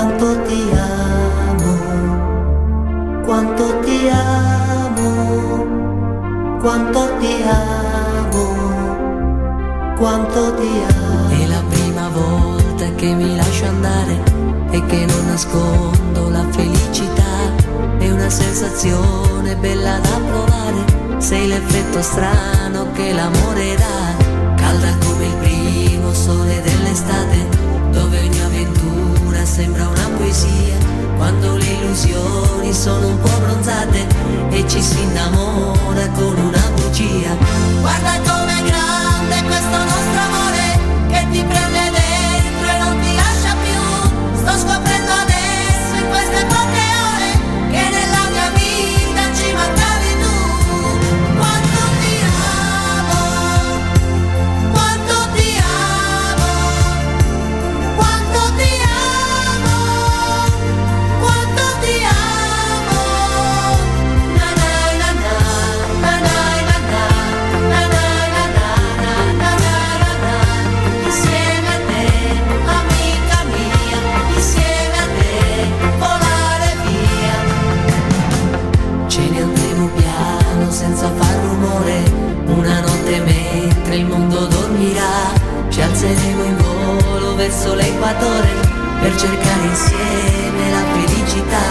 quanto ti amo, quanto ti amo, quanto ti amo, quanto ti amo. È la prima volta che mi lascio andare e che non nascondo la felicità, è una sensazione bella da provare, sei l'effetto strano che l'amore dà, calda come il primo sole dell'estate sono un po' bronzate e ci si innamora ci alzeremo in volo verso l'equatore per cercare insieme la felicità.